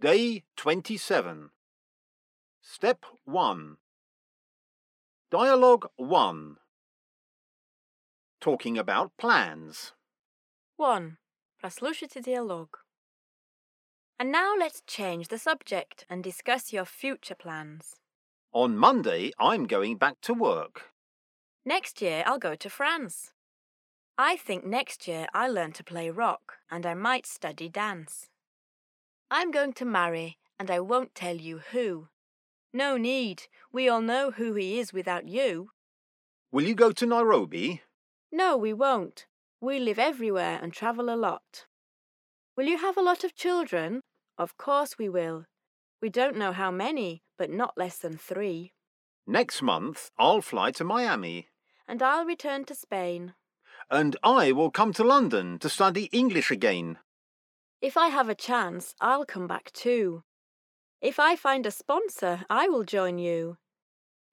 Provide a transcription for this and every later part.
Day 27. Step 1. Dialogue 1. Talking about plans. 1. Прослушайте диалог. And now let's change the subject and discuss your future plans. On Monday, I'm going back to work. Next year, I'll go to France. I think next year I'll learn to play rock and I might study dance. I'm going to marry and I won't tell you who. No need, we all know who he is without you. Will you go to Nairobi? No, we won't. We live everywhere and travel a lot. Will you have a lot of children? Of course we will. We don't know how many, but not less than three. Next month, I'll fly to Miami. And I'll return to Spain. And I will come to London to study English again. If I have a chance, I'll come back too. If I find a sponsor, I will join you.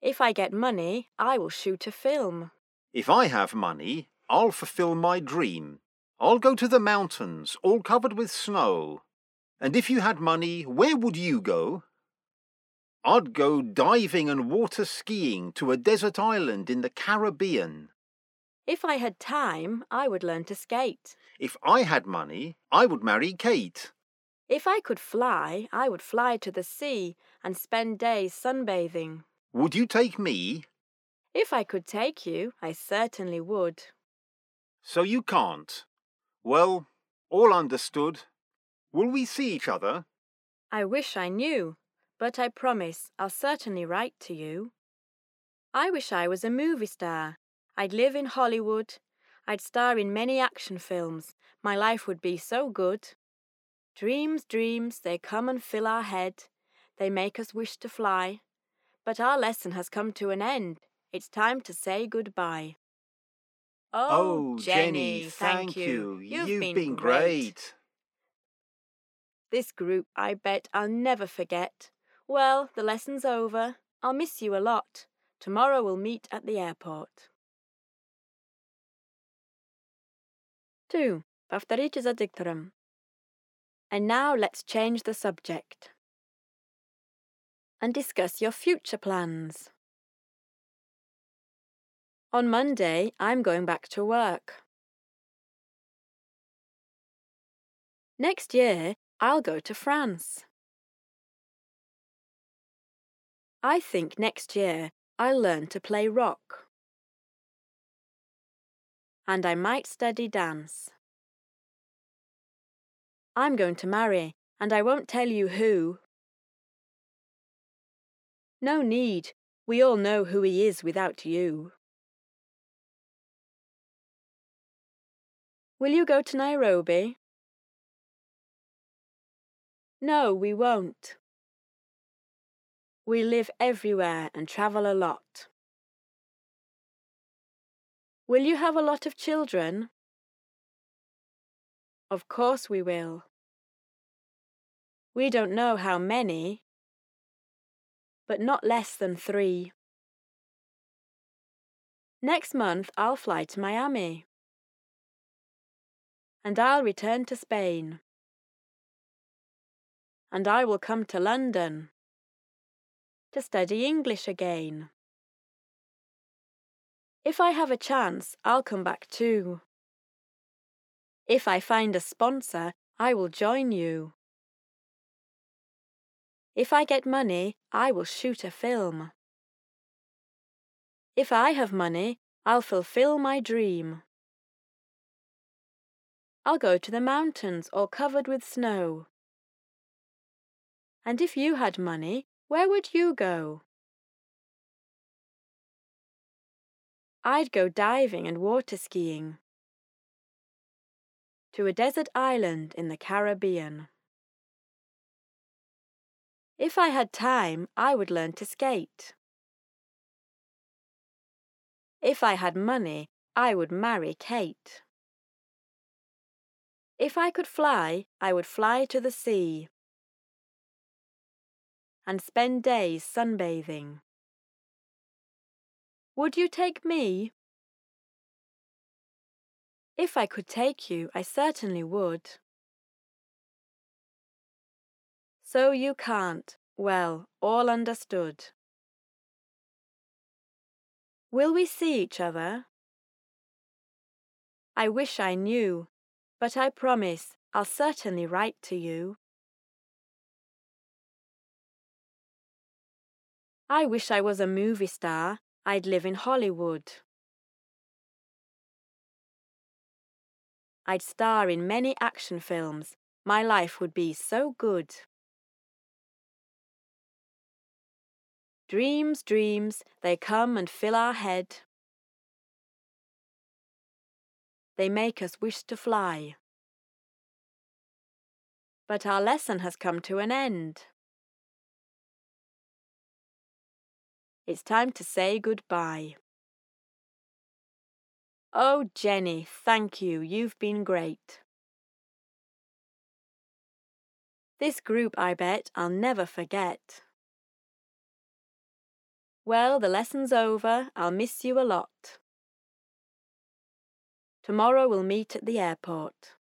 If I get money, I will shoot a film. If I have money, I'll fulfill my dream. I'll go to the mountains, all covered with snow. And if you had money, where would you go? I'd go diving and water skiing to a desert island in the Caribbean. If I had time, I would learn to skate. If I had money, I would marry Kate. If I could fly, I would fly to the sea and spend days sunbathing. Would you take me? If I could take you, I certainly would. So you can't. Well, all understood. Will we see each other? I wish I knew, but I promise I'll certainly write to you. I wish I was a movie star. I'd live in Hollywood. I'd star in many action films. My life would be so good. Dreams, dreams, they come and fill our head. They make us wish to fly. But our lesson has come to an end. It's time to say goodbye. Oh, oh Jenny, thank you. You've, been, great. This group, I bet I'll never forget. Well, the lesson's over. I'll miss you a lot. Tomorrow we'll meet at the airport. 2. Повторите за диктором. And now let's change the subject and discuss your future plans. On Monday, I'm going back to work. Next year, I'll go to France. I think next year I'll learn to play rock and I might study dance. I'm going to marry, and I won't tell you who. No need, we all know who he is without you. Will you go to Nairobi? No, we won't. We live everywhere and travel a lot. Will you have a lot of children? Of course we will. We don't know how many, but not less than three. Next month I'll fly to Miami. And I'll return to Spain. And I will come to London to study English again. If I have a chance, I'll come back too. If I find a sponsor, I will join you. If I get money, I will shoot a film. If I have money, I'll fulfill my dream. I'll go to the mountains all covered with snow. And if you had money, where would you go? I'd go diving and water skiing to a desert island in the Caribbean. If I had time, I would learn to skate. If I had money, I would marry Kate. If I could fly, I would fly to the sea and spend days sunbathing. Would you take me? If I could take you, I certainly would. So you can't. Well, all understood. Will we see each other? I wish I knew, but I promise I'll certainly write to you. I wish I was a movie star. I'd live in Hollywood. I'd star in many action films. My life would be so good. Dreams, dreams, they come and fill our head. They make us wish to fly. But our lesson has come to an end. It's time to say goodbye. Oh, Jenny, thank you. You've been great. This group, I bet, I'll never forget. Well, the lesson's over. I'll miss you a lot. Tomorrow we'll meet at the airport.